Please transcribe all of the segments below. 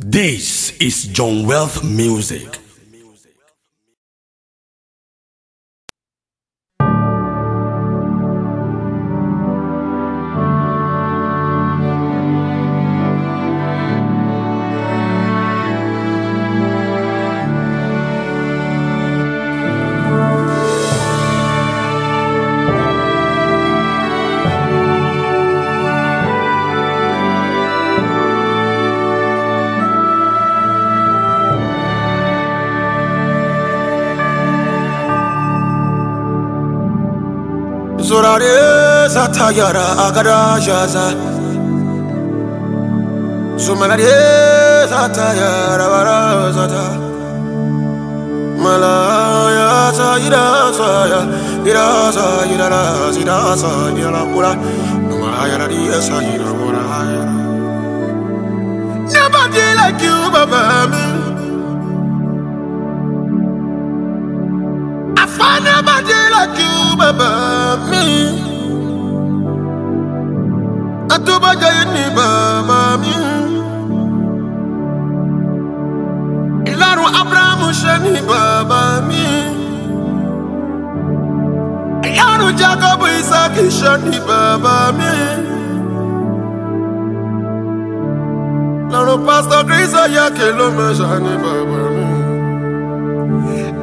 This is John Wealth Music. Zatayara agada jaza Zumanare zatayara bara zata Malaya sa ira sa ya ira sa ira la ira sa ira la pura. Numaya la dia sa ira pura Nobody like you, Baba me. I find nobody like you, Baba me. Baba me. Ìlànà Abrahamu ṣe ní bàbá mi. Jacob ní bàbá mi. Ló ní bàbá mi.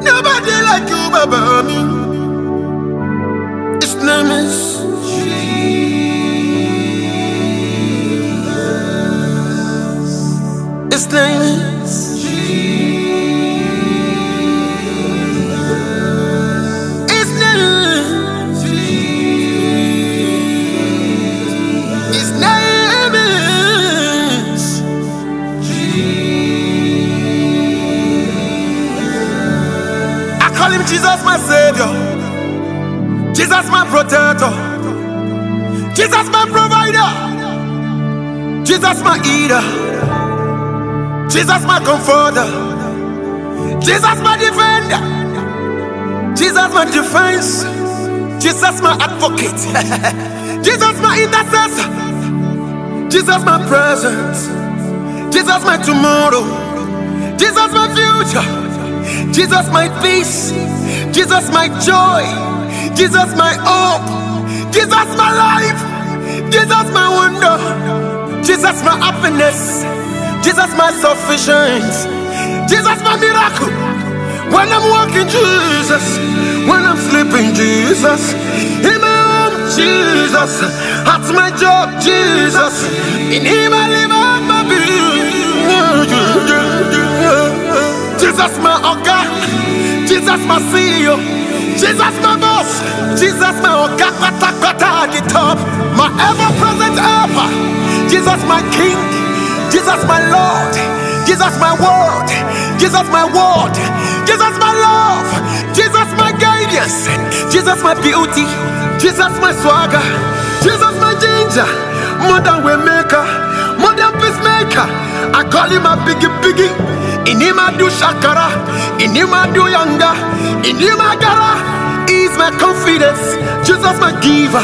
Nobody like you, bàbá mi. His name is His name is I call him Jesus, my savior. Jesus, my protector. Jesus, my provider. Jesus, my eater. Jesus, my comforter. Jesus, my defender. Jesus, my defense. Jesus, my advocate. Jesus, my intercessor. Jesus, my presence. Jesus, my tomorrow. Jesus, my future. Jesus, my peace. Jesus, my joy. Jesus, my hope. Jesus, my life. Jesus, my wonder. Jesus, my happiness. Jesus, my sufficiency. Jesus, my miracle. When I'm walking, Jesus. When I'm sleeping, Jesus. In my home, Jesus. At my job, Jesus. In Him I live out my being. Jesus, my Oga. Jesus, my CEO. Jesus, my boss. Jesus, my Oga, kata, at the top. My ever present helper. Jesus, my King. Jesus, my Lord. Jesus, my word. Jesus, my word. Jesus, my love. Jesus, my guidance. Jesus, my beauty. Jesus, my swagger. Jesus, my ginger. Modern way maker. Modern peacemaker. I call him a biggie biggie. In him I do shakara. In him I do yanga. In him I gara. He's my confidence. Jesus, my giver.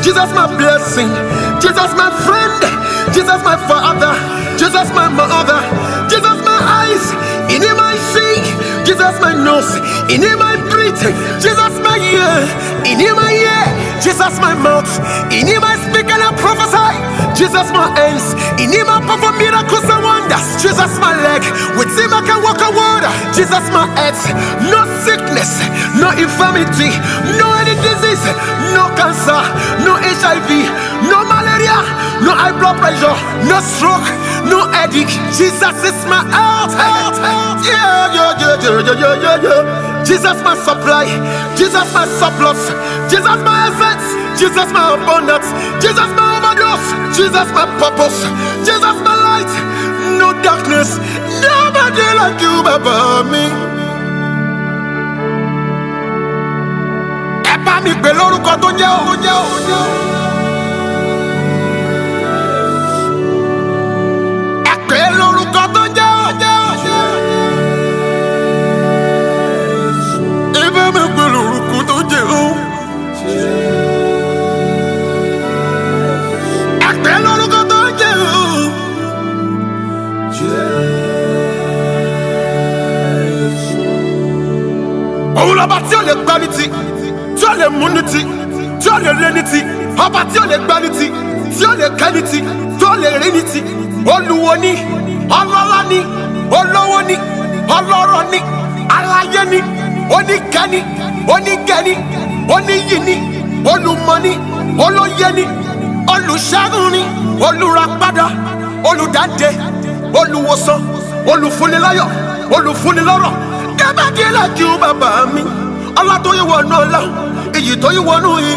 Jesus, my blessing. Jesus, my friend. Jesus, my father. Jesus, my mother. Jesus, my eyes. In him I see. Jesus, my nose. In him I breathe. Jesus, my ear. In him I hear. Jesus, my mouth. In him I speak and I prophesy. Jesus, my hands. In him I perform miracles and wonders. Jesus, my leg. With him I can walk on water. Jesus, my head. No sickness. No infirmity. No any disease. No cancer. No HIV. No malaria. No high blood pressure. No stroke. No headache. Jesus is my health. Health. Health. Yeah, yeah, yeah, yeah, yeah, yeah, yeah. Jesus, my supply. Jesus, my surplus. Jesus, my assets. Jesus, my abundance. Jesus, my overdose. Jesus, my purpose. Jesus, my light. No darkness. Nobody like you, Baba me. Mi pè lórúkọ tó jẹ́ òun jẹ́ òun jẹ́. Pè lórúkọ tó jẹ́ òun jẹ́ òun jẹ́ òun. Ẹ bá mi pè lórúkọ tó jẹ́ òun. Ẹ pè lórúkọ tó jẹ́ òun. òun lọ́ba tí ò lè gbá ní ti tí ò lè mú ní ti tí ò lè lé ní ti ọba tí ò lè gbá ní ti tí ò lè kẹ́ ní ti tí ò lè rí ní ti olùwò ni ọlọ́lá ni olówó ni ọlọ́rọ̀ ni aláyé ni oníkẹ́ni onígẹ́ni olùmọ̀ni olóyẹni olùṣẹ́gun ni olùràpadà olùdáǹdè olùwòsàn olùfúniláyọ̀ olùfúnilọ́rọ̀ kẹ́bàdìlẹ̀ kí ó bàbá mi ọlá tó yí wọnú ọlá tó yí wọnú yìí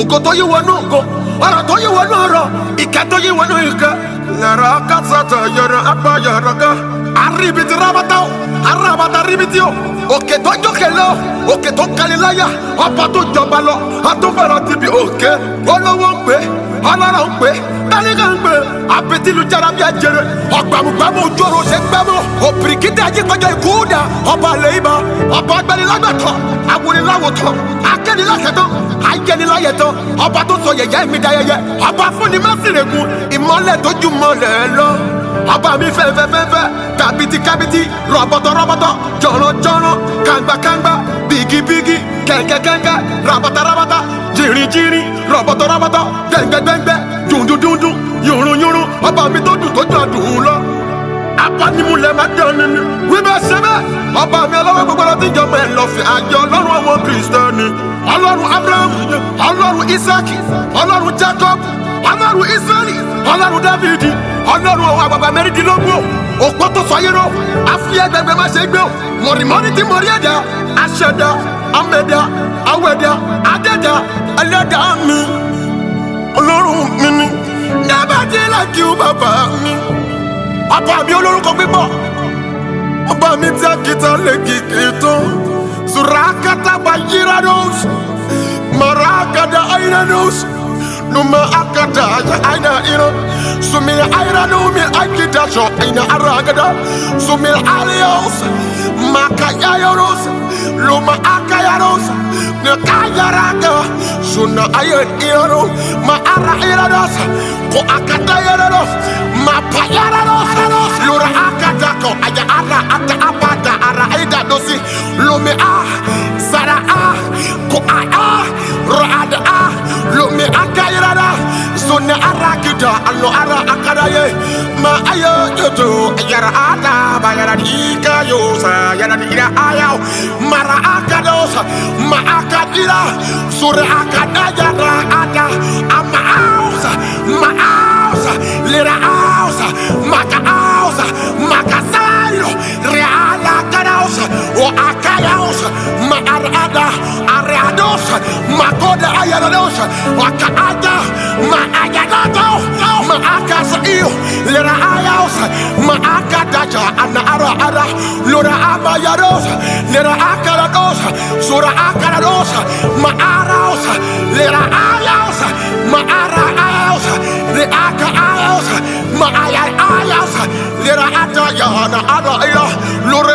ògo tó yí wọnú ògo ọ̀rọ̀ tó yí wọnú ọ̀rọ̀ ìkẹ́ tó yí wọnú ìkẹ́. Yàrá kásátà yàrá apá yàrá ká arìbìtì rábàtà o òkè tó jókè lọ òkè tó kaliláyà ọba tó jọba lọ àtúfẹ̀rọ̀ ti bi òkè olówó ń pè ọlọ́rọ̀ ń pè tálíkà ń apẹtìlú jarabi ajẹrẹ ọgbàmùgbàmù ojú ọ̀rọ̀ ṣe gbẹmọ òbíríkítà ajígbẹjọ ìkúdà ọba àlẹyìnbá ọba agbẹnilágbàtọ awoniláwòtọ akẹnilákẹtọ ayẹniláyẹtọ. Ọba tó sọ yẹyẹ mi da yẹyẹ ọba fúnni mẹsìrègùn ìmọ́lẹ̀ tójú mọ́lẹ̀ lọ. Ọba mi fẹfẹfẹfẹ kabiti kabiti rọbọtọ rọbọtọ. Jọrọjọrọ kangbakangba bigibigi kẹnkẹkẹnkẹ rabata rabata jìrìjìrì rọbọtọ rọbọtọ. Gbẹngbẹgbẹngbẹ dundundundu yòrùnyòrùn ọba mi tó dùn tó jọ dùn lọ. Apanimulẹ ma dán nínú wíbẹ sẹbẹ ọba mi ọlọ́wọ́ gbogbo ọlọ́tí jọmọ ẹ lọ́fẹ̀ẹ́ àjọ ọlọ́run àwọn kristiani ọlọ́run abraham ọlọ́run isaki ọlọ́run jacob ọlọ́run israeli ọlọ́run davidi ọlọ́run àwọn àgbàgbà mẹ́rìndínlógún òpó tó sọ yẹrọ àfi ẹgbẹgbẹ má ṣe gbé o. Mọ̀rìmọ́ni tí mọ̀rí ẹ̀dá aṣẹ̀dá amẹ̀dá awẹ̀dá adẹ́dá ẹlẹ́dá mi. Ọlọ́run mi ni. Dábàjẹ́ láti ó bàbá mi. Ọba mi olórúkọ pípọ̀. Ọba mi tí a kìtà lè kìkì tó zurakata bayiranos marakada airanos numa akada ya aina ira sumi aira numi akida sho aina aragada sumi alios makayaros luma akayaros ne kayaraga suna ayen iro ma ara irados ko akada irados ma payarados lura akada ko aya ara ata sunne arakida allo ara akadaye ma ayo yoto yara ada bayara ika yosa yara ira ayaw mara akadosa ma akadira. Sura akada yara ada ama ausa ma ausa lira ausa maka ausa maka sayo kadausa o akayausa ma arada areadosa makoda ayaradosa wakaada ma ayanato ma akasa iyo lira ayausa ma akadaja ana ara ara lura abayadosa lira akaradosa sura akaradosa ma arausa lira ayausa ma ara ayausa li aka ayausa ma ayay ayausa lira ada yana ada ira lura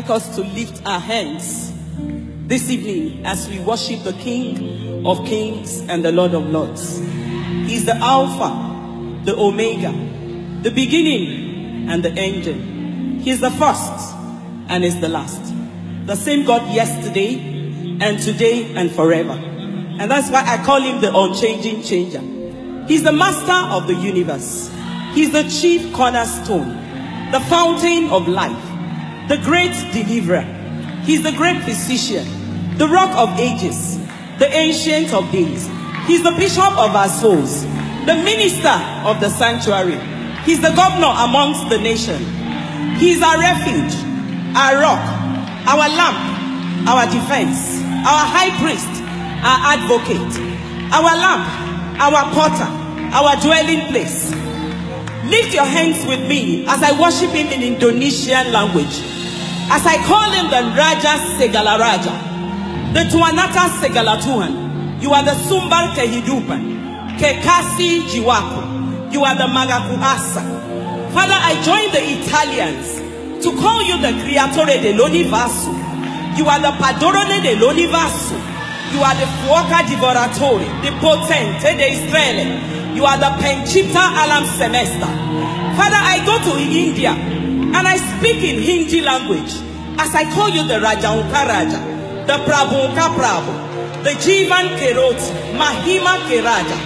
like us to lift our hands this evening as we worship the King of Kings and the Lord of Lords. He's the Alpha, the Omega, the beginning and the ending. He's the first and is the last. The same God yesterday and today and forever. And that's why I call him the unchanging changer. He's the master of the universe. He's the chief cornerstone, the fountain of life, the great deliverer. He's the great physician, the rock of ages, the ancient of days. He's the bishop of our souls, the minister of the sanctuary. He's the governor amongst the nation. He's our refuge, our rock, our lamp, our defense, our high priest, our advocate, our lamp, our potter, our dwelling place. Lift your hands with me as I worship him in Indonesian language. As I call him the Raja Segala Raja, the Tuanata Segala Tuhan. You are the Sumber Kehidupan, Kekasih Jiwaku. You are the Magaku Asa. Father, I join the Italians to call you the Creatore dell'Universo. You are the Padrone dell'Universo. You are the Fuoco Divoratore, the Potente de Israele. You are the Pencipta Alam Semesta. Father, I go to India and I speak in Hindi language as I call you the Raja Unka Raja, the Prabhu Unka Prabhu, the Jivan Keroti, Mahima Keraja,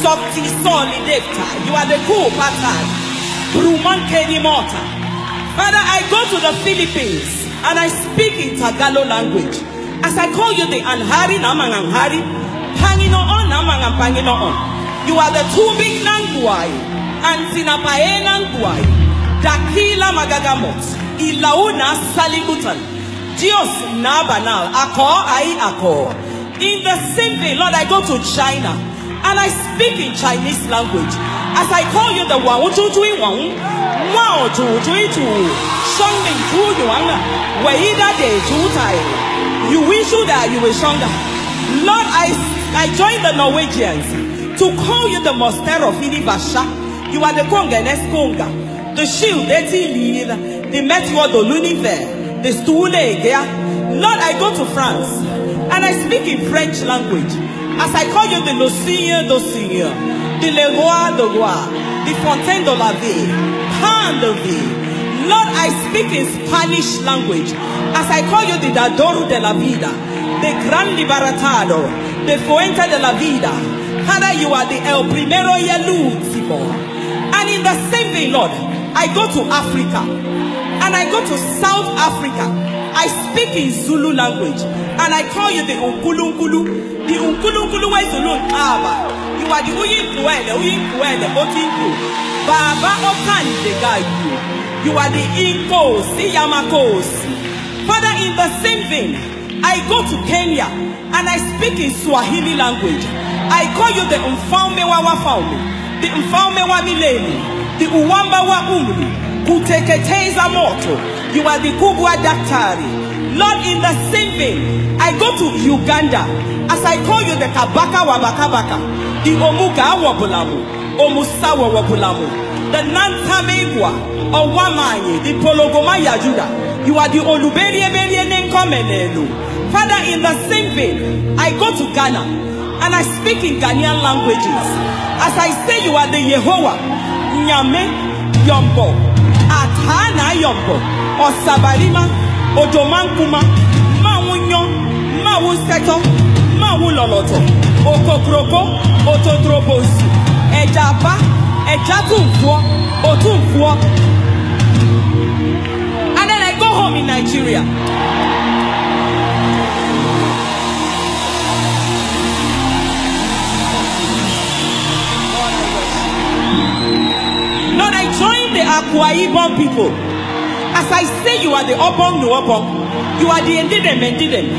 Sokti Soli Devta. You are the Ku Patad, Bruman Kenimota. Father, I go to the Philippines and I speak in Tagalog language. As I call you the Anhari Namang Anhari, Pangino on Namang and Pangino on. You are the Tubing Nanguai, and Sinapae Nanguai, Dakila Magagamot, Ilauna Salibutan, Dios Nabanal, Ako Ai Ako. In the same way, Lord, I go to China and I speak in Chinese language. As I call you the Wang Chu Chui Wang, Wao Chu Chui Chu, Shang Ming Chu Yuang, Weida De Chu Tai. You wish you that you will stronger. Lord, I, I join the Norwegians to call you the Moster of Inibasha. You are the Kongenes Konga, the shield that he lead, the Metro de l'Univers, the Stule Egea. Lord, I go to France and I speak in French language. As I call you the Lucien d'Ossien, the Le Roi de Roi, the Fontaine de la Vie, Pan de Vie. Lord, I speak in Spanish language. As I call you the Dador de la Vida, the Gran Libertado, the Fuente de la Vida. Father, you are the El Primero y el Último. And in the same way, Lord, I go to Africa and I go to South Africa. I speak in Zulu language and I call you the Unkulunkulu. The Unkulunkulu wa Zulu Aba. You are the Uyinkuele, Uyinkuele, Otinku. Baba Okande you. You are the Inkos, the Yamakos. Father, in the same vein, I go to Kenya and I speak in Swahili language. I call you the Mfaume wa Wafaume, the Mfaume wa Milele, the Uwamba wa Umri, Kuteketeza Moto. You are the Kubwa Daktari. Lord, in the same vein, I go to Uganda as I call you the Kabaka wa Bakabaka, the Omuga wa Bulamu, Omusawa wa Bulamu, the Nantamegwa, Owamanye, the Pologoma Yajuda. You are the Oluberie Berie Nenkomenelu. Father, in the same vein, I go to Ghana and I speak in Ghanaian languages. As I say, you are the Yehovah, nyame yɔmbɔ ataa na ayɔmbɔ ɔsabarima odomankuma ma wo nyɔ ma wo sɛtɔ ma lɔlɔtɔ okokoroko ototorobonsu ɛdzaba ɛdzatunfoɔ otunfoɔ and then i go home in nigeria. Ibom people. As I say, you are the Obong no Obong. You are the Endidem Endidem.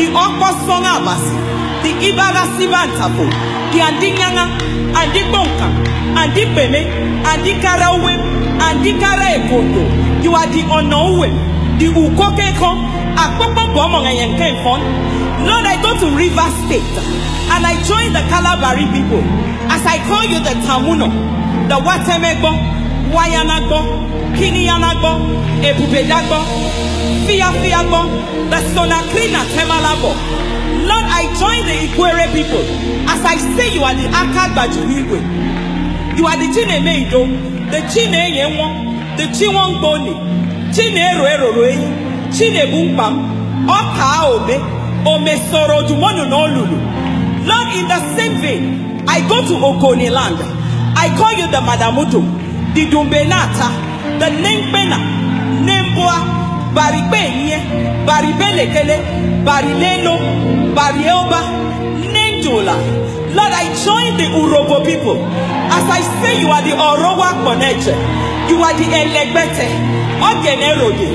The Okpo Song Abasi. The Ibaga Sibantapo. The Andinyanga. Andi Bonka. Andi Beme. Andi Karawe. Andi Kara Ekondo. You are the Onowe. The Ukokeko. Akpokpo Bomo Ngayenken Lord, I go to River State. And I join the Calabari people. As I call you the Tamuno. The waya nagbɔ kiniya nagbɔ ebube dagbɔ fiyafia gbɔ the sonakri na tema labɔ lord i join the ikwere people as i say you are the akagbaju igwe. You are the chineme ido the chineye nwọ the chinwongboni chineero eroro eyi chinebu mkpam ọka obe omesoro odumonu na olulu lord in the same vein i go to ogoni land i call you the madamudu the Dumbenata, the Nempena, Nemboa, Baribenye, Baribelekele, Barilelo, Barioba, Nendola. Lord, I join the Urobo people. As I say, you are the Orowa Koneche. You are the Elegbete, Ogene Rode,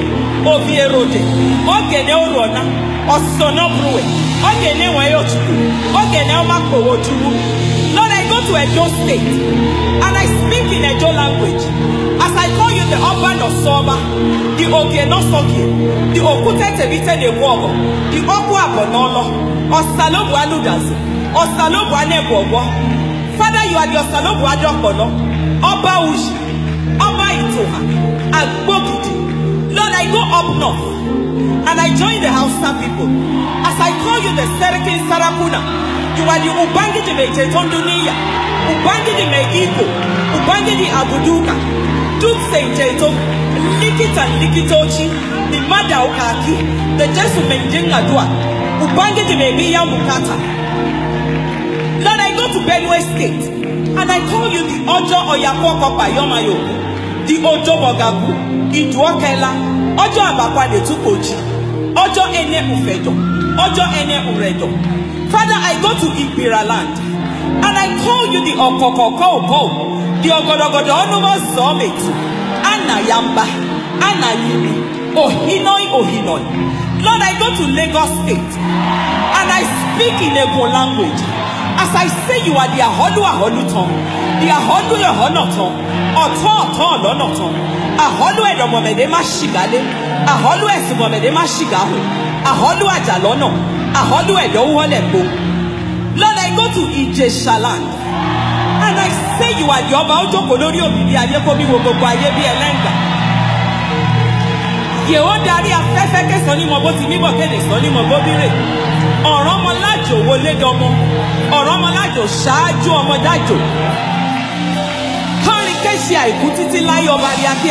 Ovie Rode, Ogene Orona, Osonobrue, oge na-enwe ya ochukwu oge na-ọma kpowo chukwu Lord, I go to Edo State and I speak in Edo language. As I call you the Oban of Soba, the Oge no Soki, the Okute Tebite de Wogo, the Oku Abonolo, Osalobu Aludazi, Osalobu Anebogo. Father, you are the Osalobu Adokono, Oba Ushi, Oba Itoha, Agbogidi. Lord, I go up north and I join the Hausa people. As I call you the Serikin Sarakuna, you are the Ubangiji Mejeton Dunia, Ubangiji Meiko, Ubangiji Abuduka, Duk Sejeto, Likita Likitochi, the Mada Ukaki, the Jesu Dua, Ubangiji Mebiya Mukata. Lord, I go to Benue State and I call you the Ojo Oyakoko Bayomayoku, the Ojo Bogabu, Iduokela, Ojo Abakwa de Tukoji, Ojo Ene Ufejo, Ojo Ene Urejo. Father, I go to Ibira land. And I call you the Okokoko, the Ogodogodo Onumo Zometu, Anna Yamba, Anna Yimi, Ohinoi Ohinoi. Lord, I go to Lagos State. And I speak in Igbo language. As I say you are the Aholu Aholu Ton, the Aholu Aholu Ton, Ọ̀tọ̀ ọ̀tọ̀ lọ́nà tán, Aholu Ẹ̀dọ̀mọ̀mẹ̀dẹ́ má ṣìgálé, Aholu Ẹ̀sìnmọ̀mẹ̀dẹ́ má ṣìgáhù, Aholu Àjà lọ́nà, Aholu Ẹ̀dọ̀wọ́lẹ̀ po. Lord, I go to Ijesha land and I say you are the ọba ó jókòó lórí òbírí ayé kó bí wo gbogbo ayé bí ẹlẹ́ngà. Yèwó darí afẹ́fẹ́ kẹsàn-án ní mọ bó ti níbọ̀ kéde sàn ní mọ bó bí rè. Ọ̀rọ̀ ọmọlájò wo lédọmọ, ọ̀rọ̀ ọmọlájò ṣáájú ọmọdájò. Kọ́rin kéṣe àìkú títí láyé ọba rí akí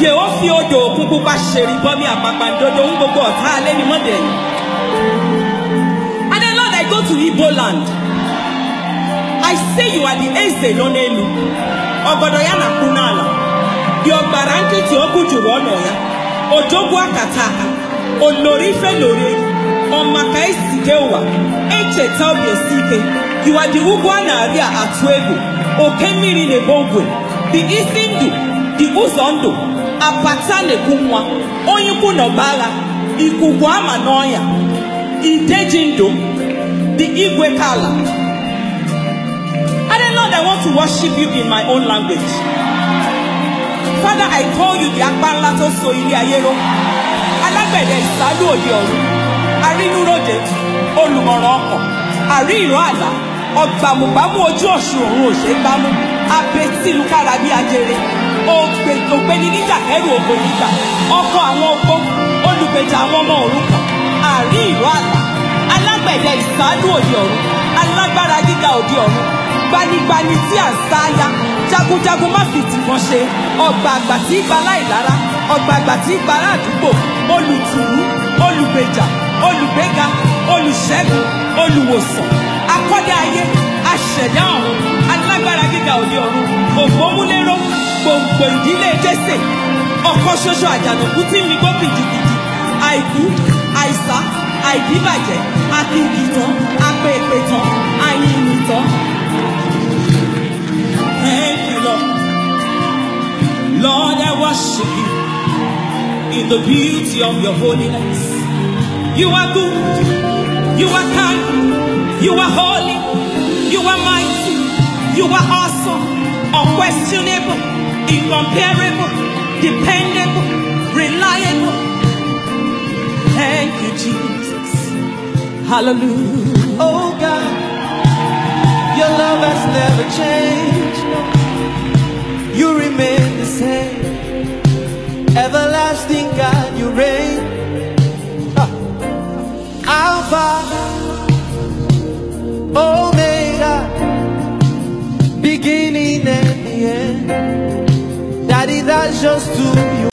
amísìn. Yèwó fi odò òkun pupa ṣèrí bọ́mí àpapàǹdodo ń gbogbo ọ̀tá alẹ́ ní mọ́dẹ̀. And then Lord, I go to Igbo land. I say you are the Eze nọ n'elu. Ọgọdọ ya na-akwụ n'ala. Dị ọgbara nkịtị okwu juru ya. Ojogbu akata aka. Olori ife lori. Ọmaka esi ke ụwa. Echeta obi esi ike. You are the ugwu a na-arị a atụ egwu. Mmiri na-ebo ogwe. The isi ndụ. Ụzọ ndụ. Apata na-ekwu nwa. Onye ukwu n'ọba agha. Ikuku ama n'ọnya. Ideji ndụ. The igwe kala. And then, Lord, I want to worship you in my own language. Father, I call you the Akpanla tó so ilé ayé ró. Alágbẹ̀dẹ ìsálú òde ọ̀run. Arínúróde, olùmọ̀ràn ọkàn. Àrí ìran àlá. Ọ̀gbàmùgbàmù ojú ọ̀ṣun òun ò ṣe gbámú. Bí ajere. Ògbéni níjà kẹ́rù ògbò níjà. Ọkọ àwọn opó. Olùgbèjà àwọn ọmọ òrukàn. Àrí ìran àlá. Alágbẹ̀dẹ ìsálú òde ọ̀run. Alágbára gíga òde ọ̀run gbanigbani tí à ń sáyà jagunjagun má fi tìbọn ṣe ọgbà àgbà tí í gba láìlára ọgbà àgbà tí í gba aládùúgbò olùtùrú olùgbèjà olùgbéga olùṣẹ́gun olùwòsàn akọ́dá ayé aṣẹ̀dá ọ̀run alágbára gíga òde ọ̀run ògbómúléró gbòǹgbò ìdílé jésè ọ̀kan ṣoṣo àjànàkú tí mi gbó gidigidi àìkú àìsá àìdíbàjẹ́ akíkìtàn apèèpètàn àyìnìtàn Thank you, Lord. Lord, I worship you in the beauty of your holiness. You are good. You are kind. You are holy. You are mighty. You are awesome. Unquestionable. Incomparable. Dependable. Reliable. Thank you, Jesus. Hallelujah. Oh God, your love has never changed. You remain the same. Everlasting God, you reign. Alpha, that's just who you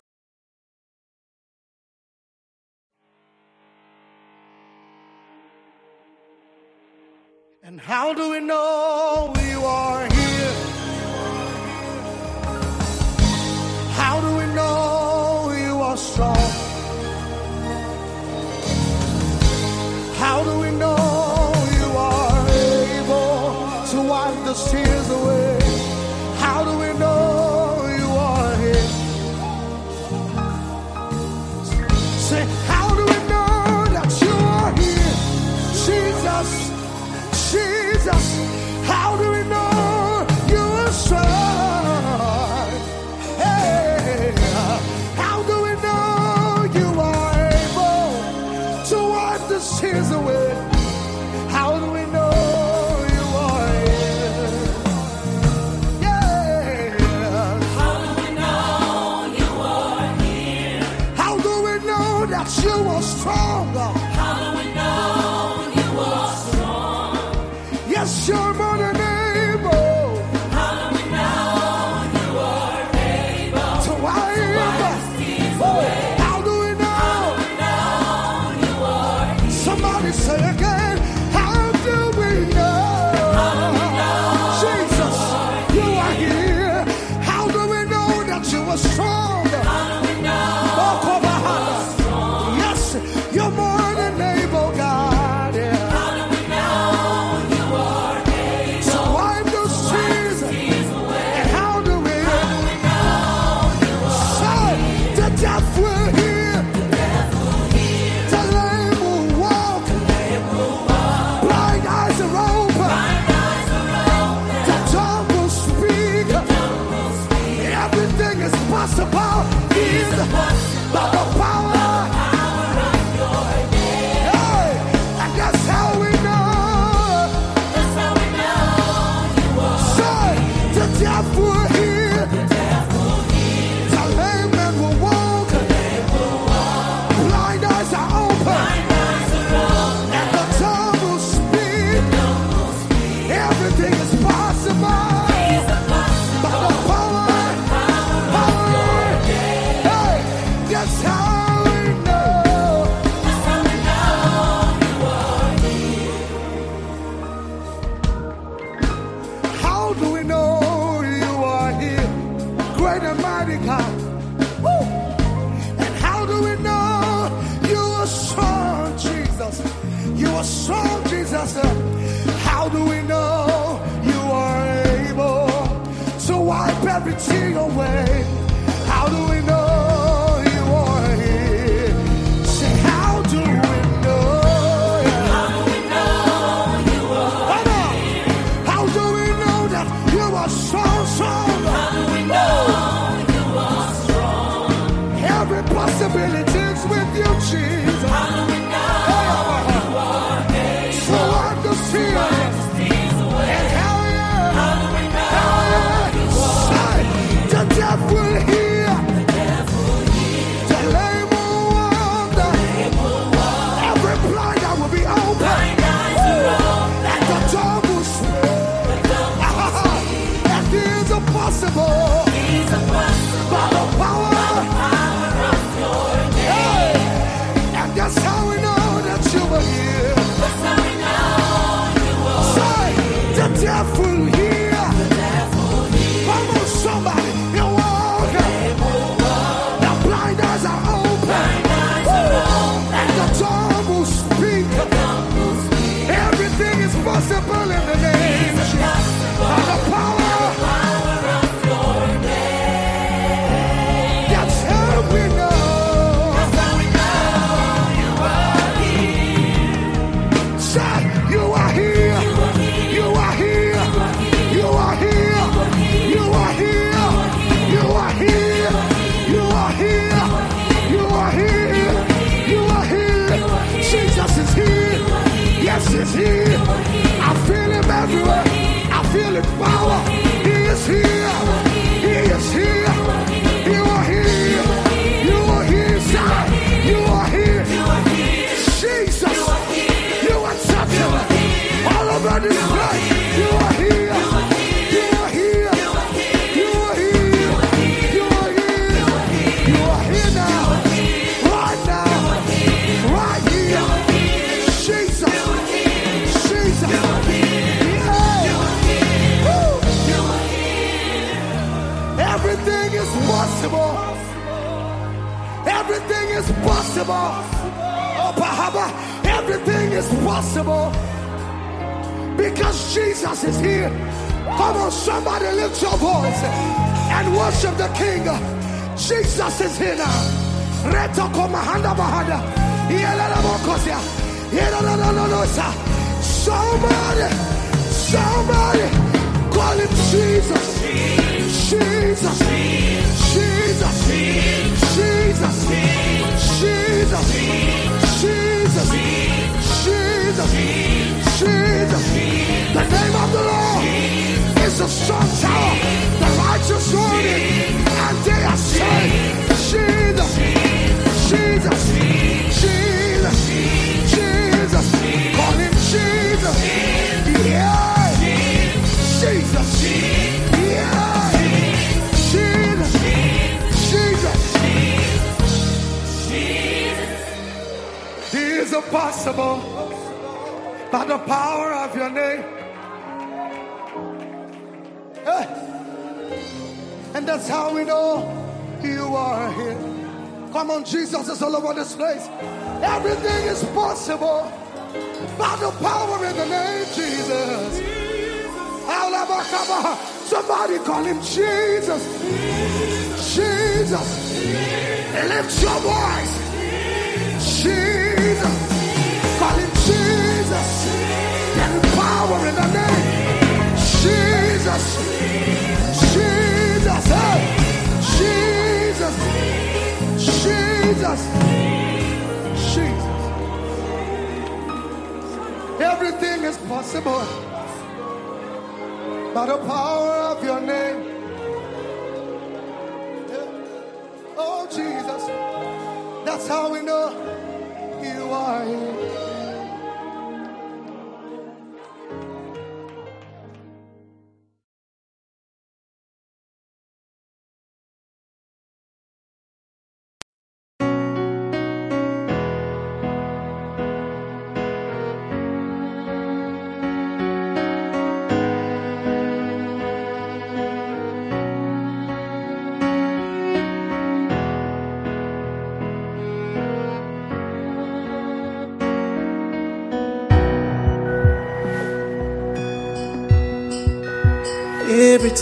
see your way.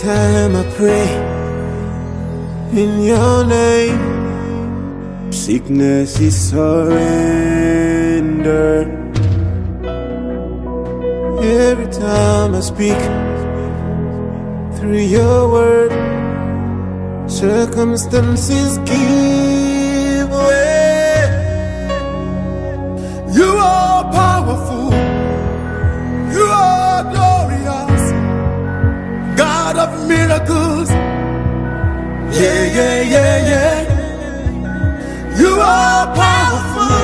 Time I pray in your name, sickness is surrender. Every time I speak through your word, circumstances give way. You are powerful. You are glorious. Miracles. Yeah, yeah, yeah, yeah. You are powerful.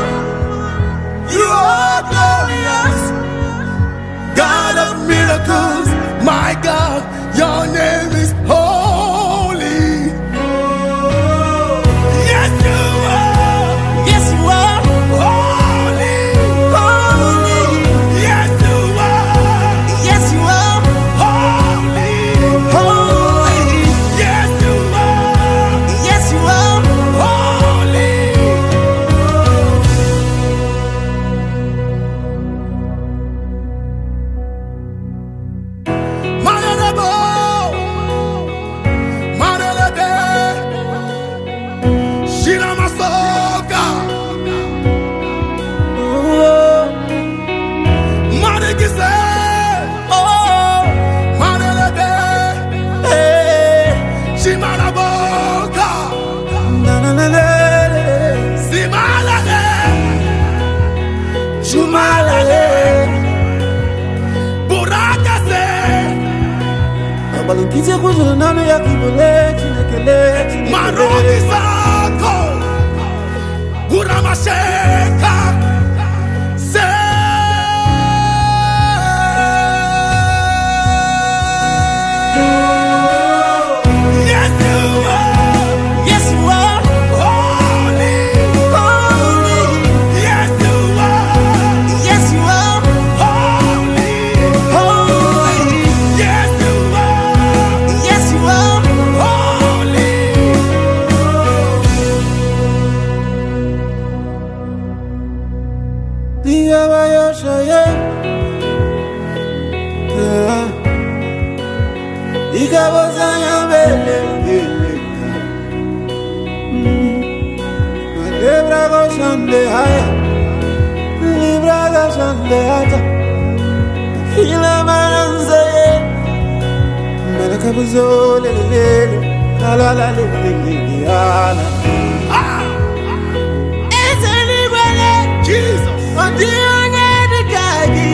You are glorious. God of miracles. My God, your name is kibule chinekele chinekele. Maroki zako. Hata. Ila mananze ye. Malaka buzole lele. La la la lele lele ala. Ezeligwele. Jesus. Dikagi.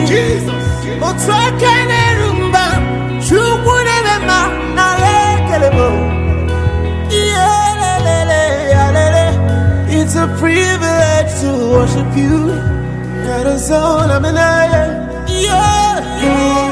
Na lekelebo. It's a privilege to worship you. Got a soul, I'm an Yeah.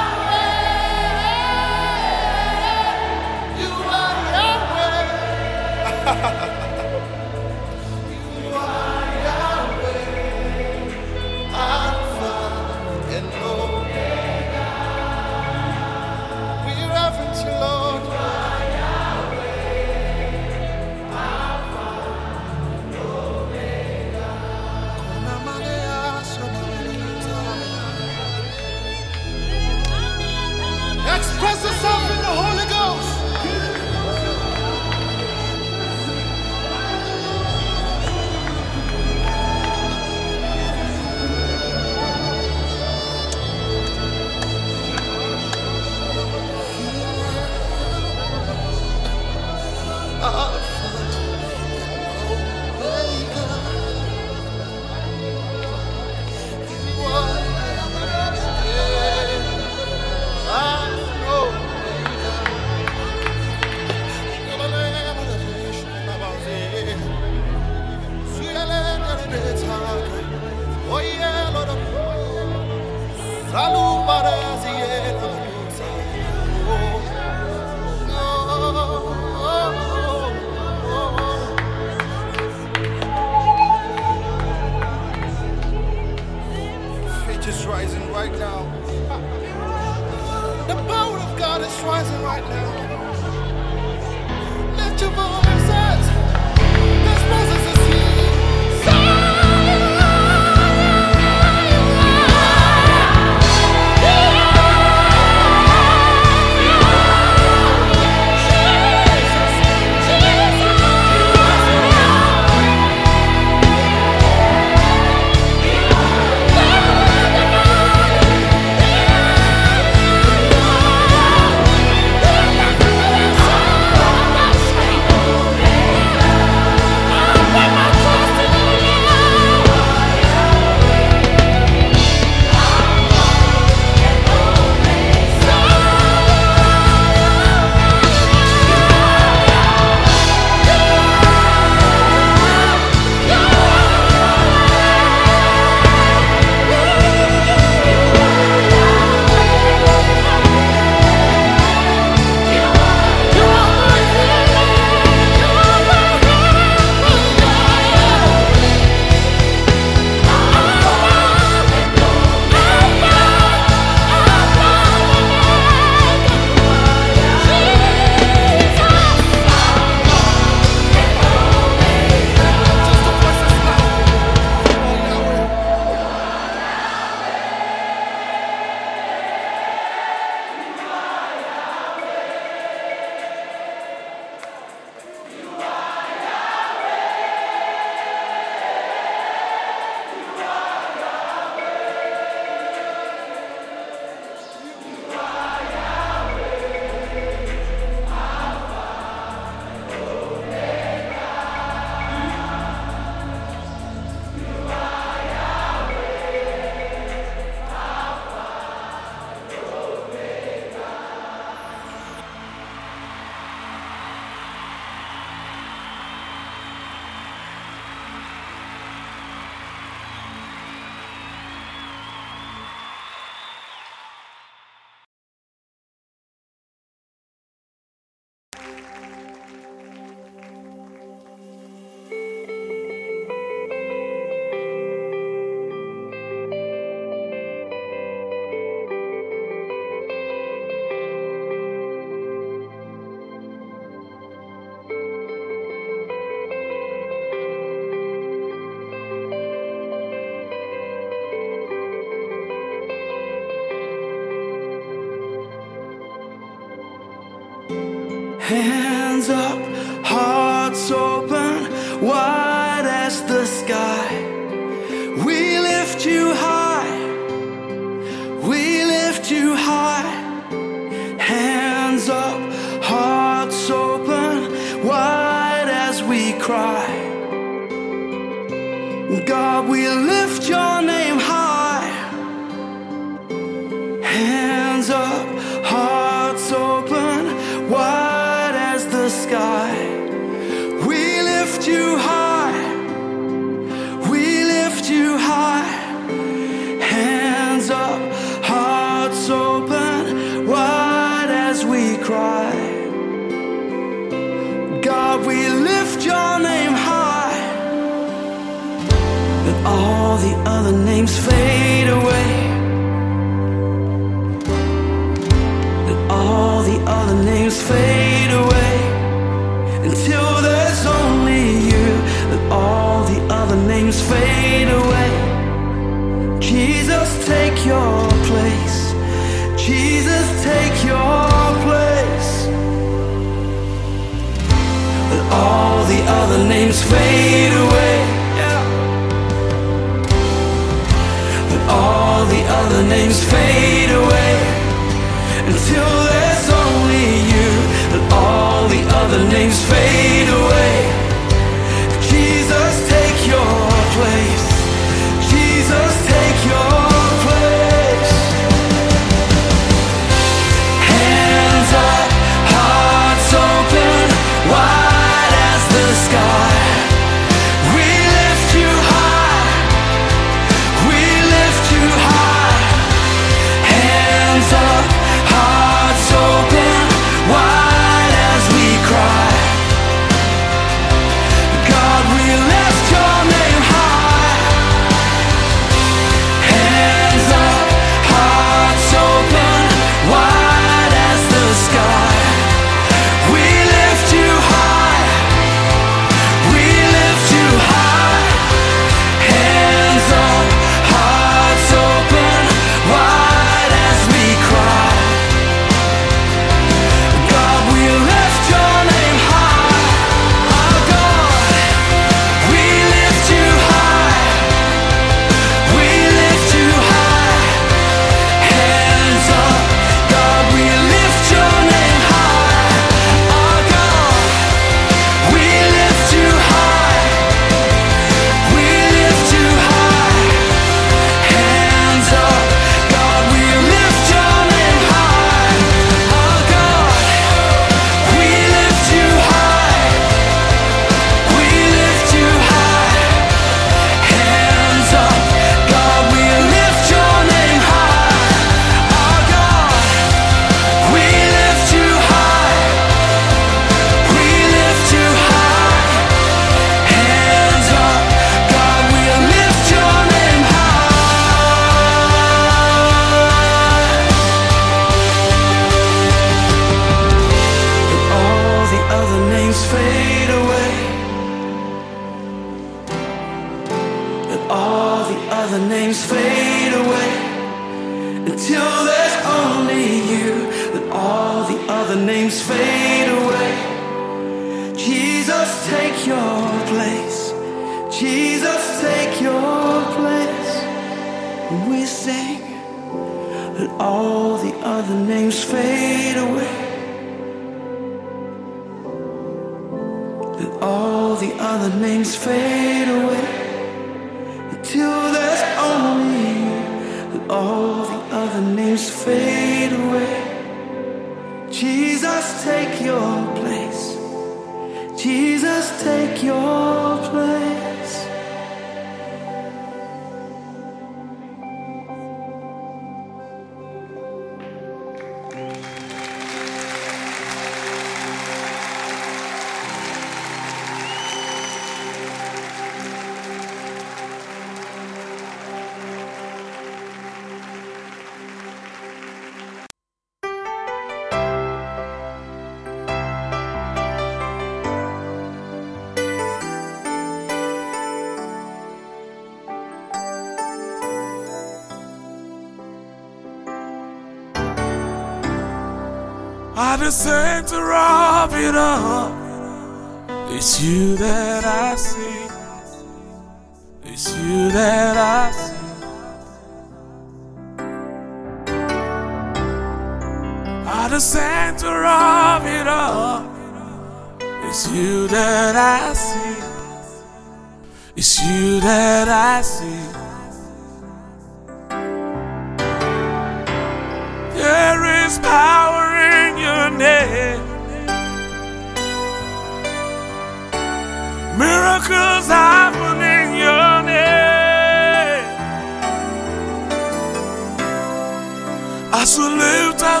As we lift our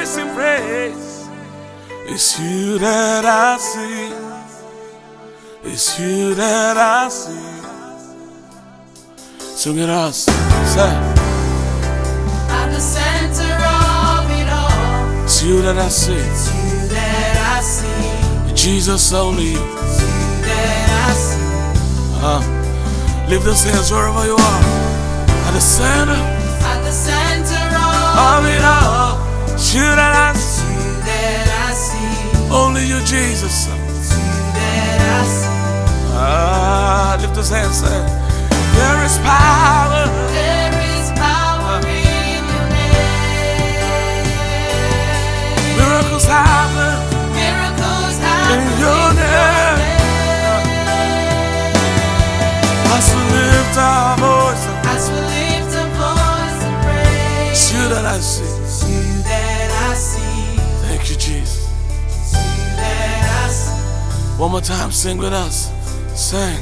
voice in praise, it's you that I see. It's you that I see. Sing it out. Say, At the center of it all, it's you that I see. it's you that I see. Jesus only. It's you that I see. Uh, lift those hands wherever you are. At the center At the center of it all. That I see. you that I see. Only you, Jesus. It's that I see. Ah, lift those hands. Say, there is power. There is power in your name. Miracles happen Miracles in your name. We lift our voice, you that I see. It's you that I see. Thank you, Jesus. You that I see. One more time, sing with us. Sing.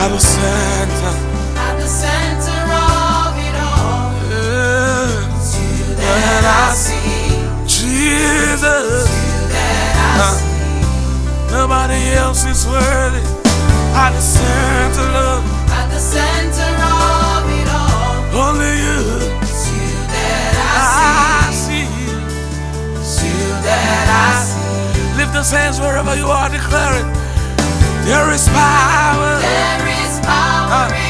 At the center. At the center of it all. Yeah. It's you that I see. Jesus. You that I see. Nobody else is worthy. At the center, Lord. At the center of it all. Only you. That I see. Lift those hands wherever you are, declaring there is power. There is power Uh.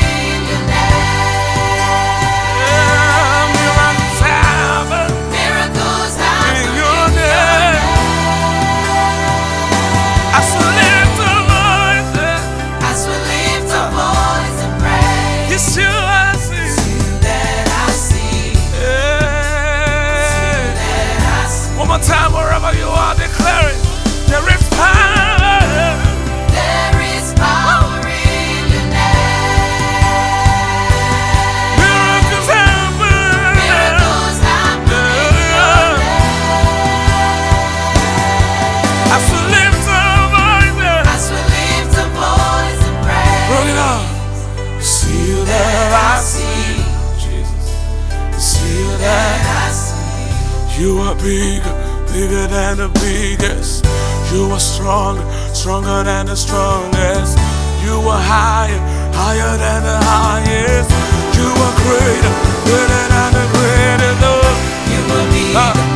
Time, wherever you are, declaring there is power. There is power in your name. Miracles happen. Miracles happen in your name. As we lift our voices. As we lift a voice of praise. Bring it on. See you that I see. Jesus. See you that That I see. you are big, bigger than the biggest. You are strong, stronger than the strongest. You are higher, higher than the highest. You are greater, greater than the greatest. Lord. You were big, Ah. bigger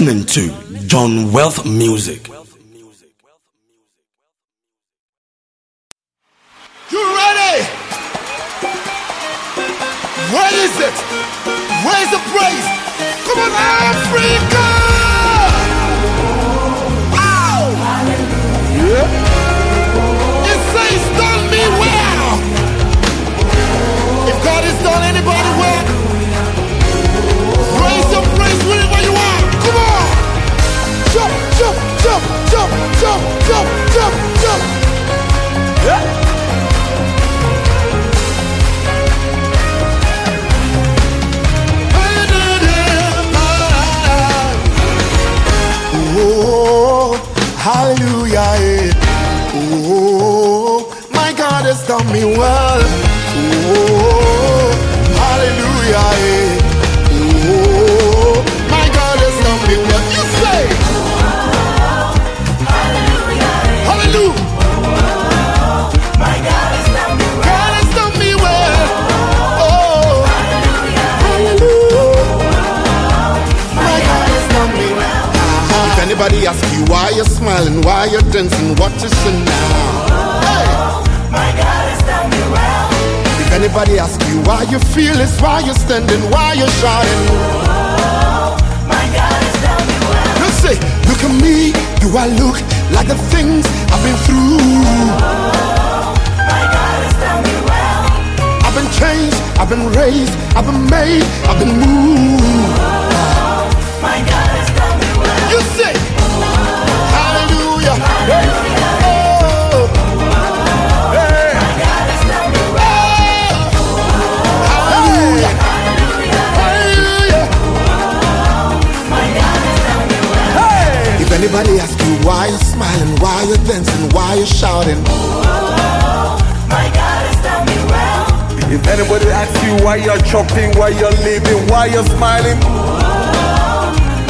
listening to John Wealth Music. Why you're chopping, why you're living, why you're smiling.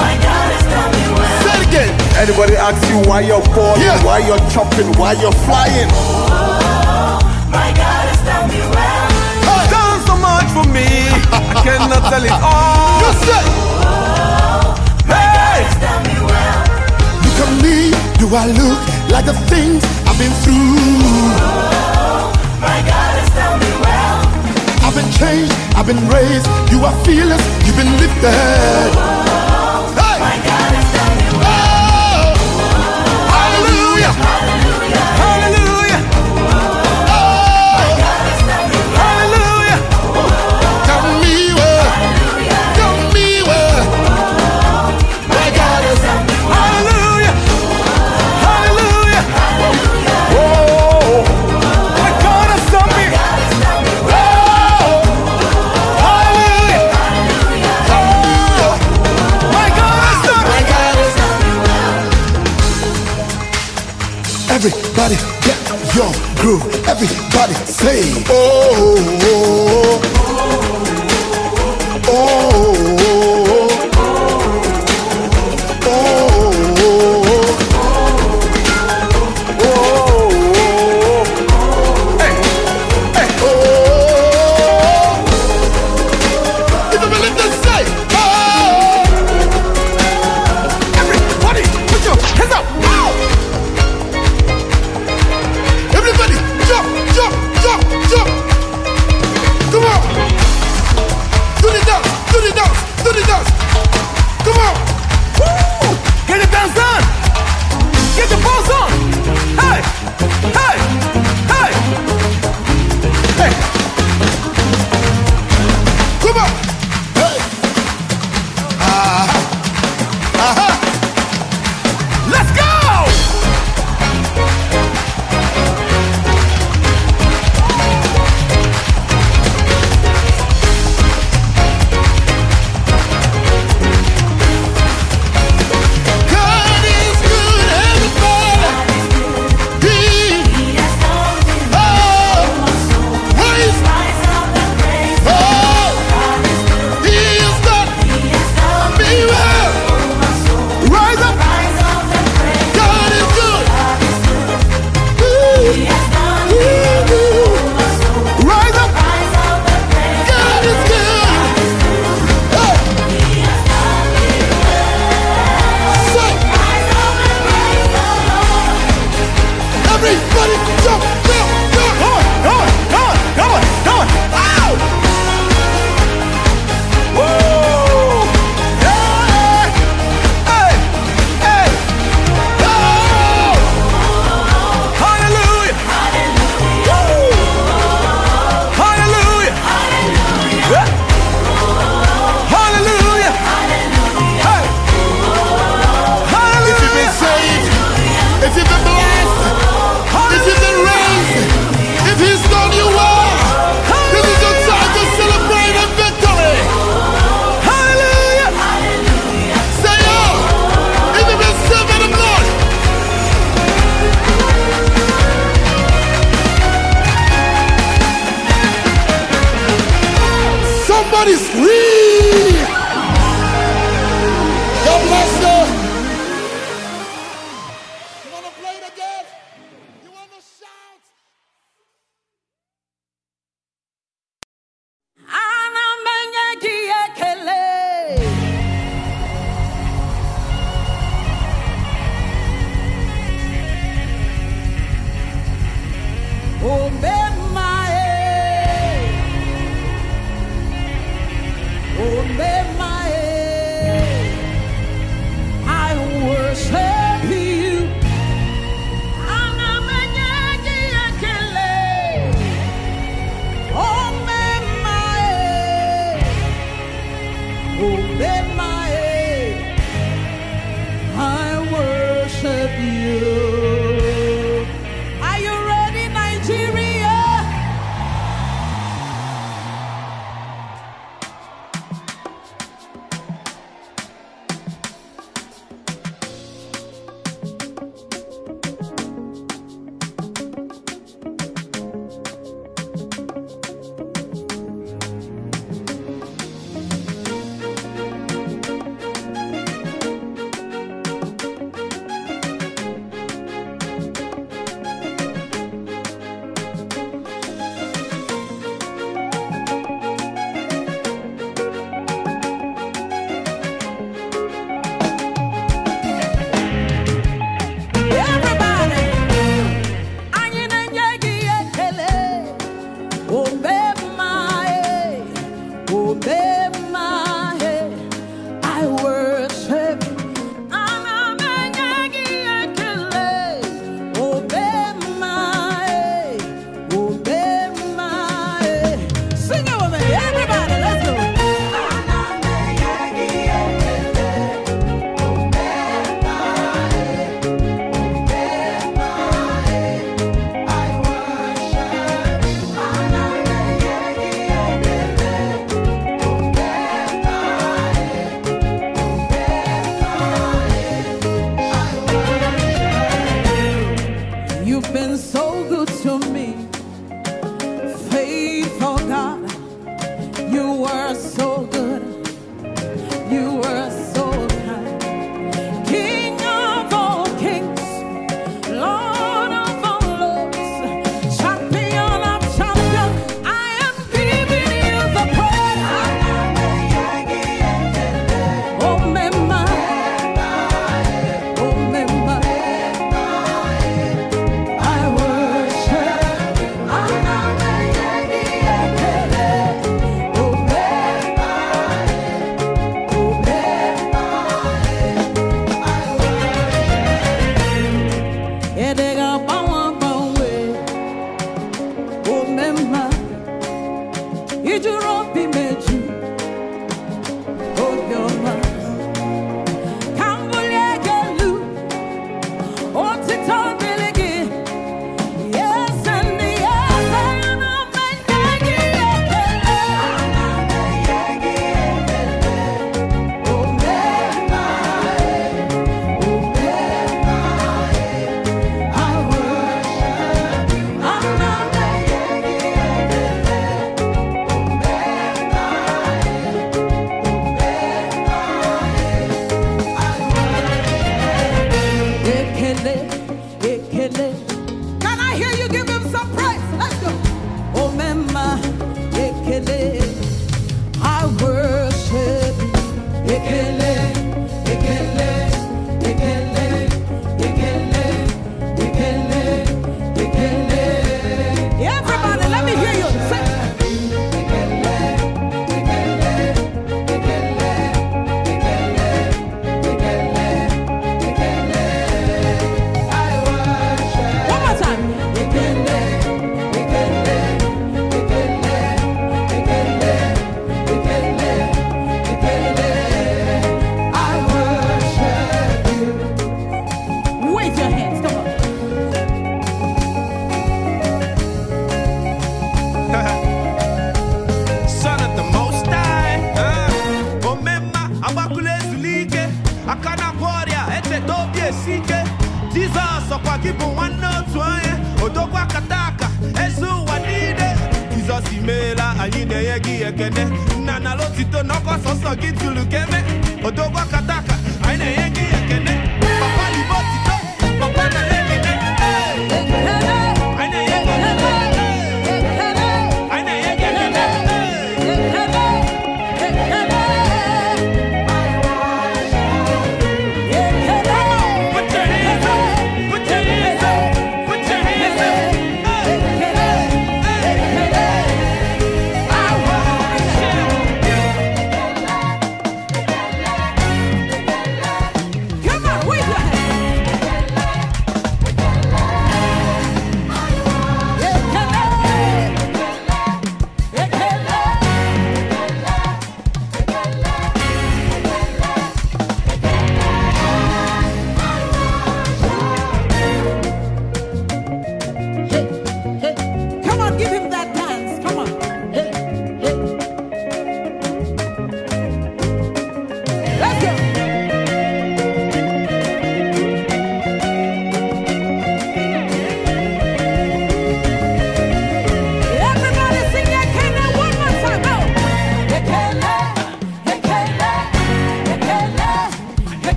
My God is coming well. Say it again. Anybody asks you why you're falling, yeah. why you're chopping, why you're flying. Oh, my God is coming well. Hey. Done so much for me, I cannot tell it all. You say. Oh, my hey. God has done me well. Look at me, do I look like the things I've been through? Oh, my God has done me well. I've been changed, I've been raised. You are fearless, you've been lifted. Everybody get your groove. Everybody say, oh. oh, oh.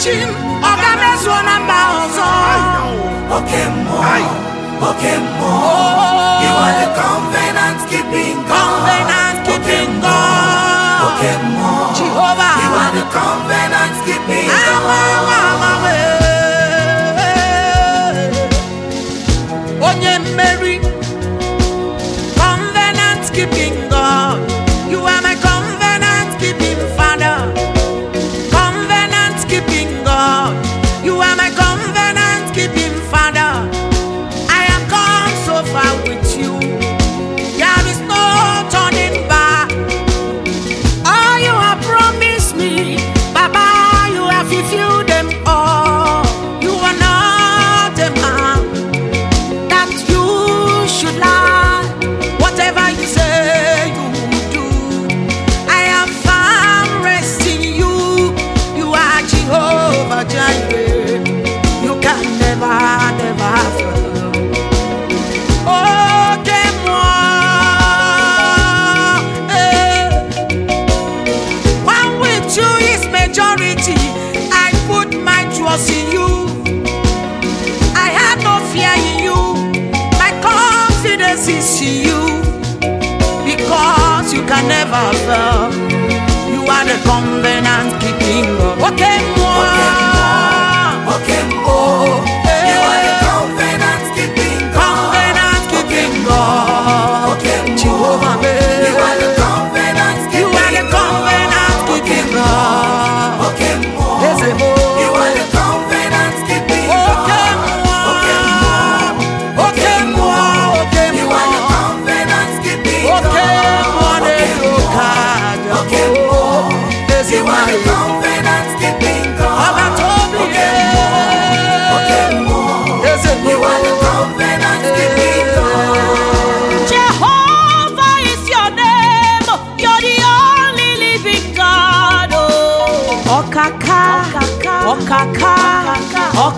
echi m ọ ga mezuo na oh. you are the covenant keeping God. Covenant keeping God. Jehovah. You are the covenant keeping God.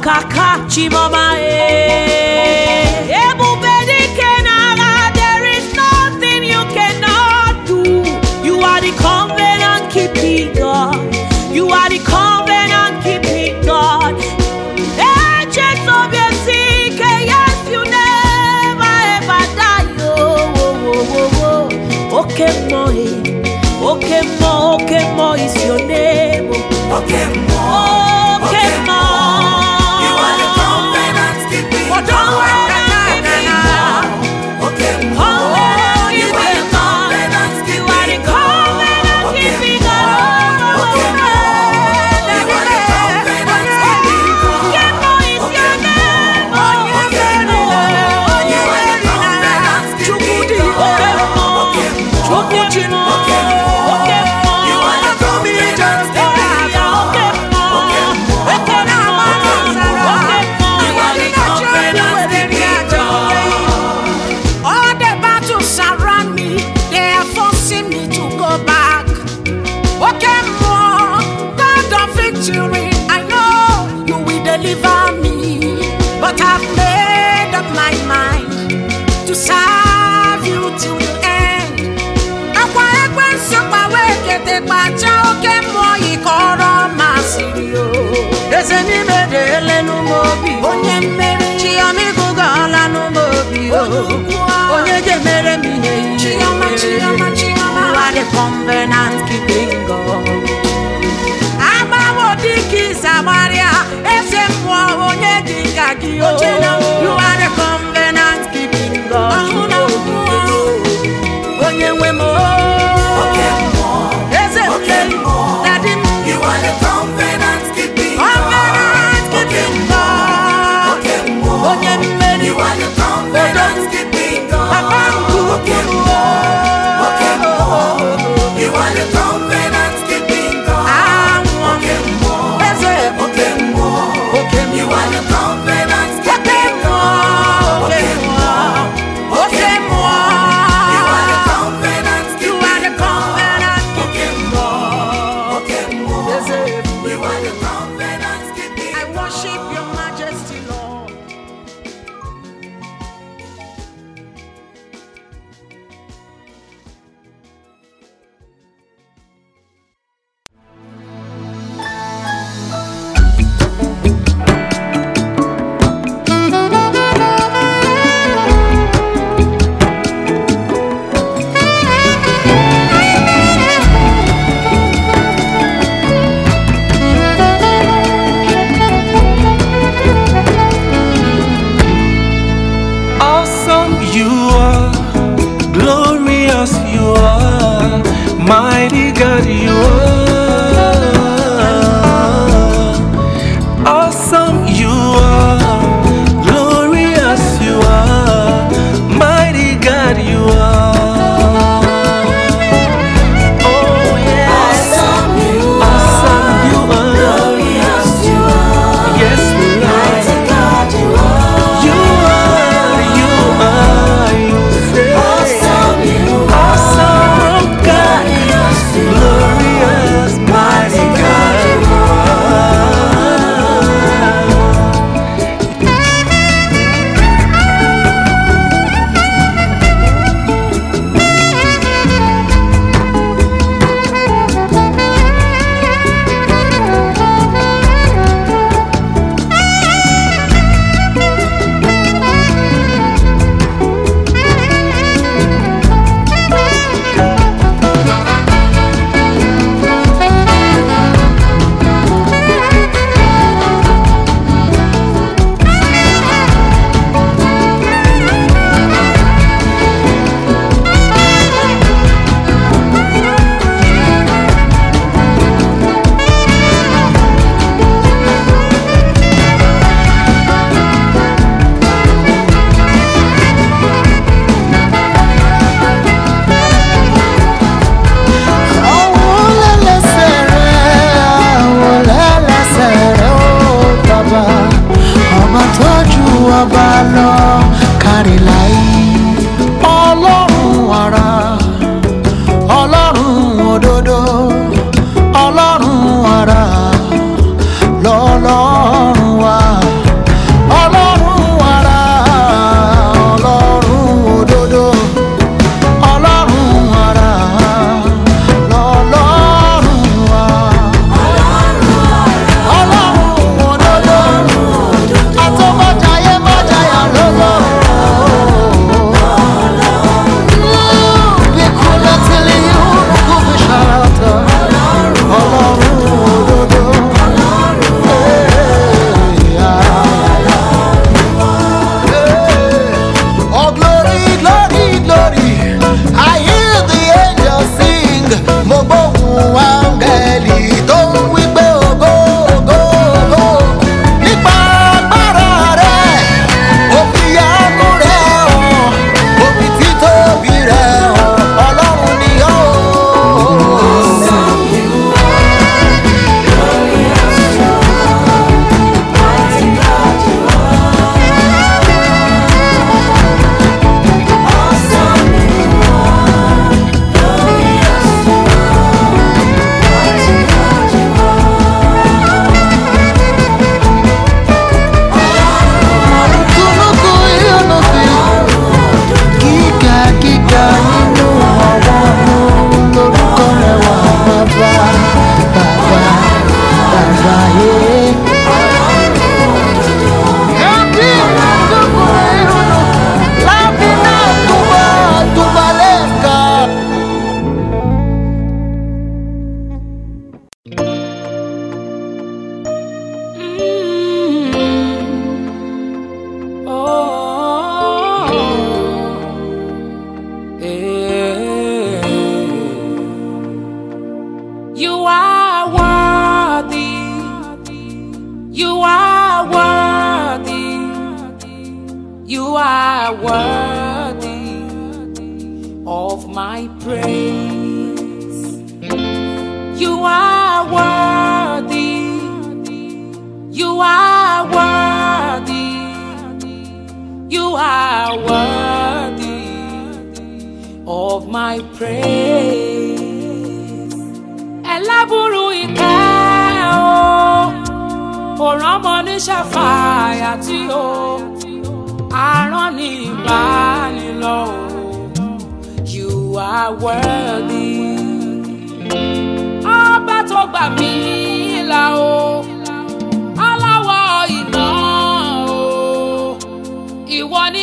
kaka chimama e. There is nothing you cannot do. You are the covenant keeping God. You are the covenant keeping God. Yes, you never ever die. Oh, oh, oh, oh. oh, oh. Is your name. Okay,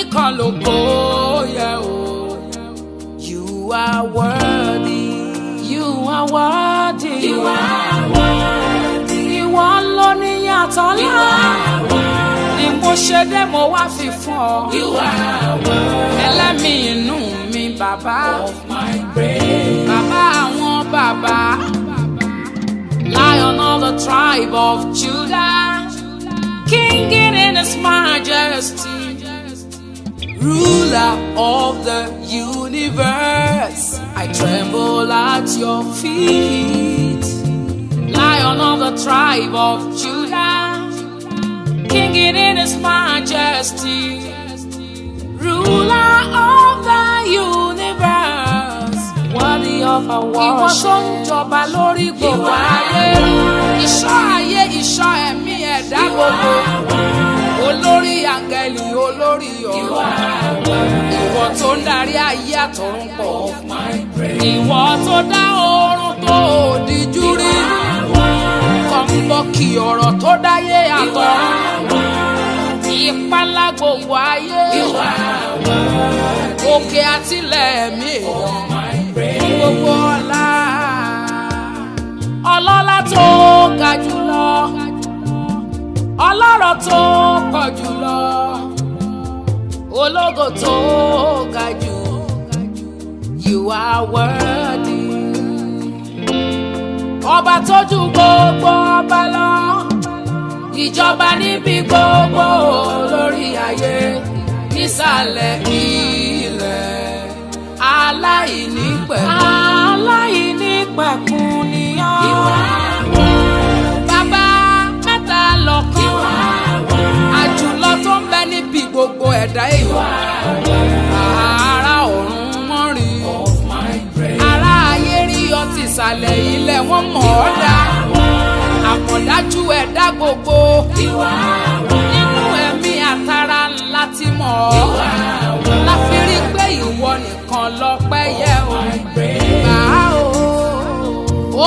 nìkan ló kó yẹ o. Oh. You are worthy. You are worthy. You are worthy. Ìwọ ló ní yàtọ̀ ńlá. Ni mo ṣe dé mo wá fi fún ọ. You are worthy. Ẹlẹ́mìí inú mi bàbá. Of my praise. Bàbá àwọn bàbá. Lion of the tribe of Judah. King in his majesty ruler of the universe. I tremble at your feet, lion of the tribe of Judah, king in his majesty, ruler of the universe, worthy of our worship. Ìwọ tó ń jọba lórí gbogbo ayé, ìṣọ́ ayé, ìṣọ́ ẹ̀mí ẹ̀dá gbogbo olórí àgẹ̀lì olórí ọ̀rọ̀. Ìwọ tó ń darí ayé àtọ̀run pọ̀ ìwọ tó dá oorun tó òdìjú rí kọ̀ǹbọ̀kì ọ̀rọ̀ tó dáyé àtọ̀run ìpalá gbogbo ayé. Òkè àtìlẹ̀ mi. Gbogbo ọlá ọlọ́lá tó ga jùlọ ọlọ́rọ̀ tó pọ̀ jùlọ ológo tó ga jù. You are worthy. Ọba tó ju gbogbo ọba lọ ìjọba níbi gbogbo lórí ayé nísàlẹ̀ ilẹ̀ aláìnípẹ̀kun. Aláìnípẹ̀kun ni ọ́. Bàbá gbogbo ẹ̀dá èèyàn. Ara ọ̀run mọ́ rí. Ara ayé rí ọtí ìsàlẹ̀ ilẹ̀ wọ́n mọ̀ ọ́ dá. Àmọ̀dájú ẹ̀dá gbogbo. Nínú ẹ̀mí àtàrà ńlá ti mọ̀ ọ́. Láfi rí pé ìwọ nìkan lọ́pẹ́ yẹ o. Gbà á o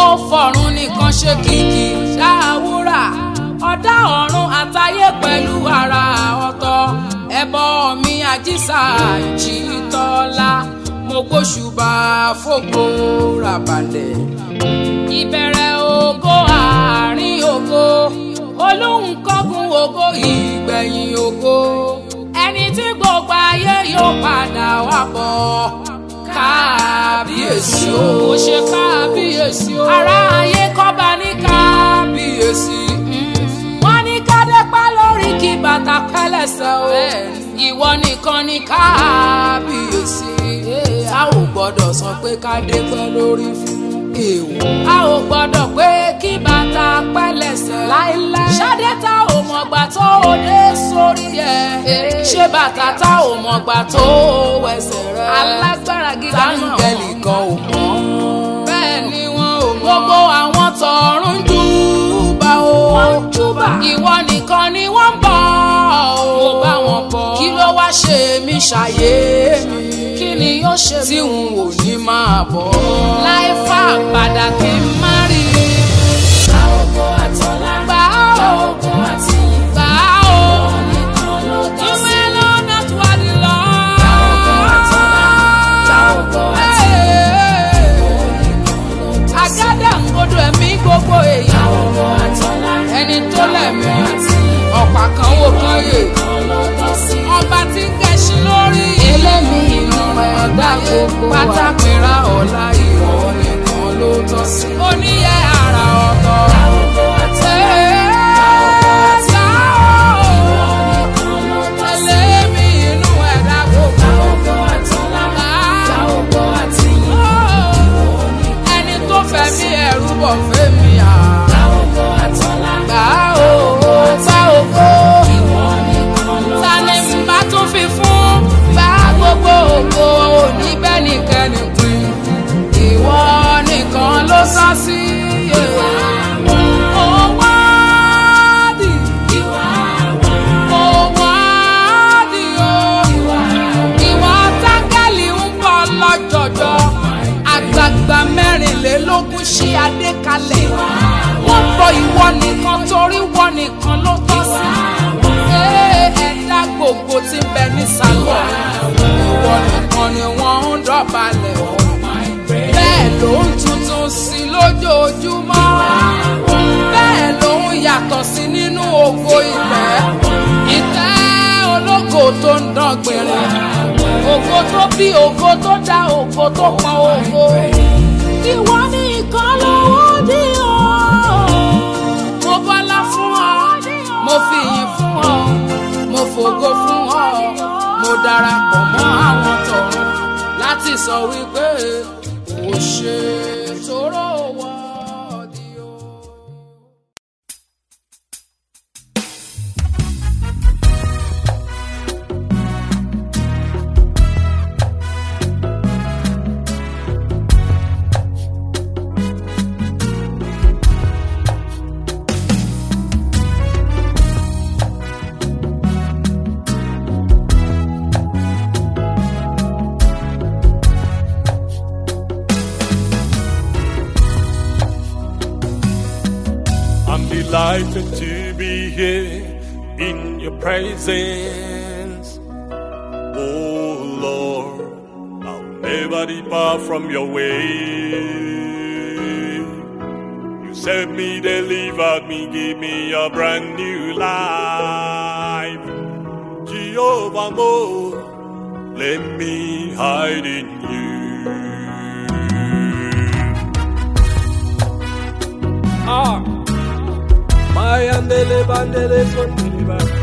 ó fọ̀run nìkan ṣe kìkì. Ṣáàwúrà ọ̀dá ọ̀run àtayé pẹ̀lú ara ọ̀tọ̀ ẹbọ mi àjíṣà jìtọ́lá mo gbóṣùbà fògo ràbàlẹ̀ ìbẹ̀rẹ̀ ògo àárín ògo olóhùn kọ́gun ògo ìgbẹ̀yìn ògo. Ẹni tí gbogbo ayé yóò padà wá bọ̀ kábíyèsí o. Ó ṣe kábíyèsí o. Ará ayé kọ́ba ní kábíyèsí bàtà pẹ́lẹ́sẹ̀ o. Ìwọ nìkan ní kábíyèsí. A ò gbọ́dọ̀ sọ pé kádẹ́pá lórí fún èèwọ̀ a ò gbọ́dọ̀ pé kí bàtà pẹ́lẹ́sẹ̀ láéláé ṣadé tá ò mọ̀gbà tó o dé sórí ẹ̀. Ṣé bàtà tá ò mọ̀gbà tó o wẹsẹ̀ rẹ̀? Alágbára gíga náà táǹgẹ̀lì kan ò mọ̀. Bẹ́ẹ̀ ni wọn ò mọ̀. Gbogbo àwọn tọ̀run júbà o júbà ìwọ nìkan ni wọ́n ń bọ̀ o. Mo bá wọn bọ̀. Kí ló wá ṣe mí ṣàyé mi? Kí ni yóò ṣe tí n ò ní máa bọ̀. Láì fà padà kí n má rí i. ẹ̀dá gbogbo. Pátákìrá ọ̀la ìwọ nìkan ló tọ́ sí. Oníyẹ àrà gbogbo tí ń bẹ nísàlọ̀ ìwọ nìkan ni wọ́n ń dọ̀bálẹ̀. Bẹ́ẹ̀ ló ń tuntun sí lójoojúmọ́. Bẹ́ẹ̀ ló ń yàtọ̀ sí nínú ògo ìtẹ́ ìtẹ́ ológo tó ń dán ògo tó bí ògo tó dá ògo tó pọn ògo. Ìwọ nìkan lówó dí o. Mo bọ́lá fún ọ. Mo fi ògo fún ọ mo darapọ̀ mọ́ àwọn tọ̀run láti sọ wípé o ṣe tóró wọ. life to be here in your presence. Oh Lord, I'll never depart from your way. You saved me, delivered me, gave me a brand new life. Jehovah, Lord, let me hide in you. bandele, bandele, bandele, bandele.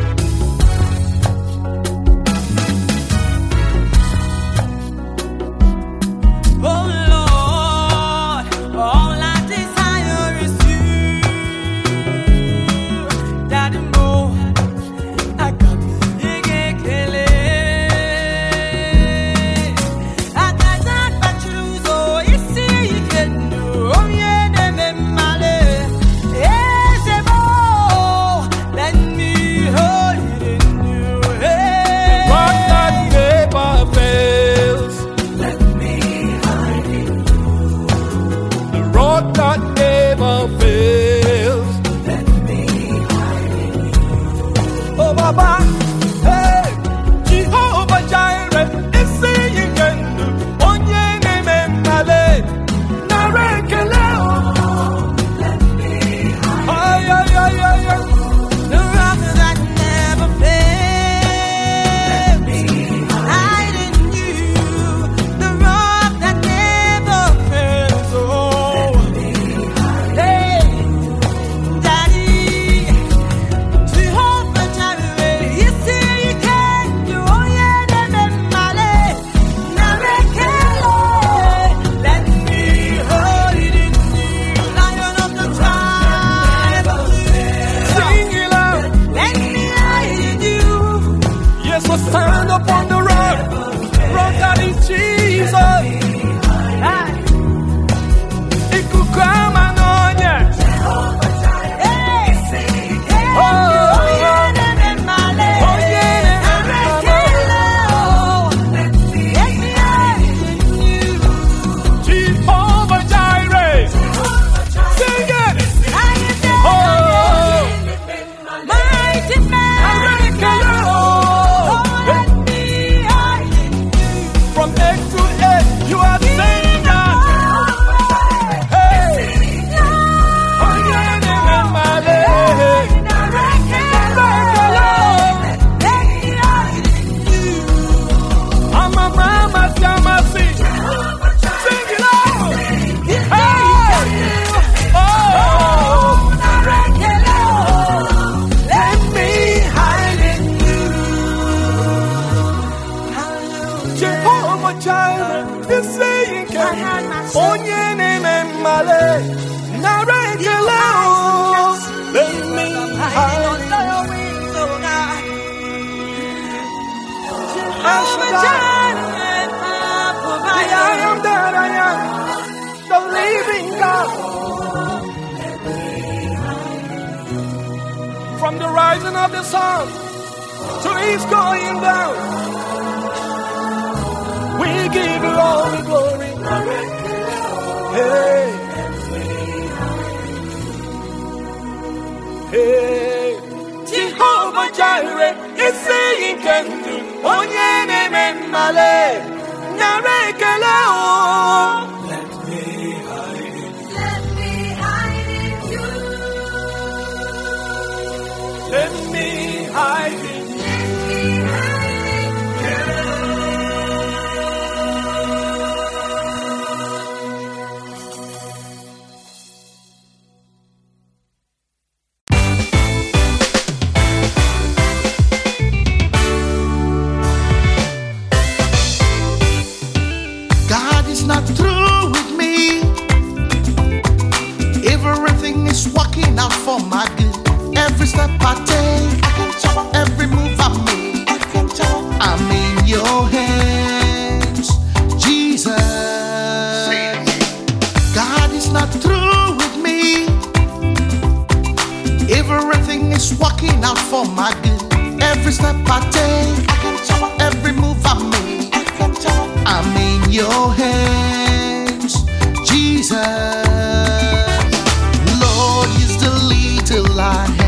Onye for my good. Every step I take, I can tell. Every move I make, I can tell. I'm in your hands, Jesus. God is not through with me. Everything is working out for my good. Every step I take, I can. Every move I make, I can. I'm in your hands, Jesus. Little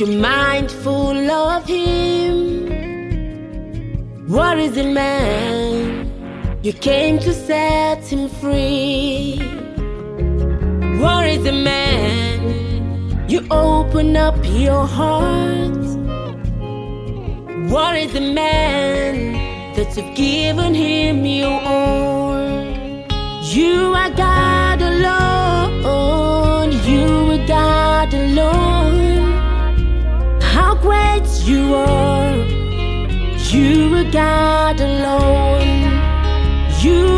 you mindful of him. What is it, man? You came to set him free. What is it, man? You open up your heart. What is it, man? That you've given him your all. You are God alone. You are, you are God alone. You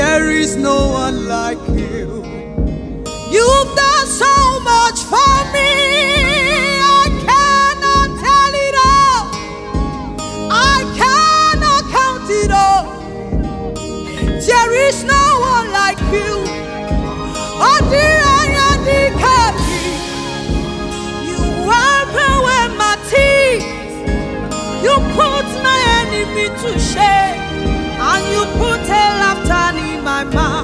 There is no one like you. You've done so much for me. I cannot tell it all. I cannot count it all. There is no one like you. Oh dear, I am You wipe away my tears. You put my enemy to shame my mind.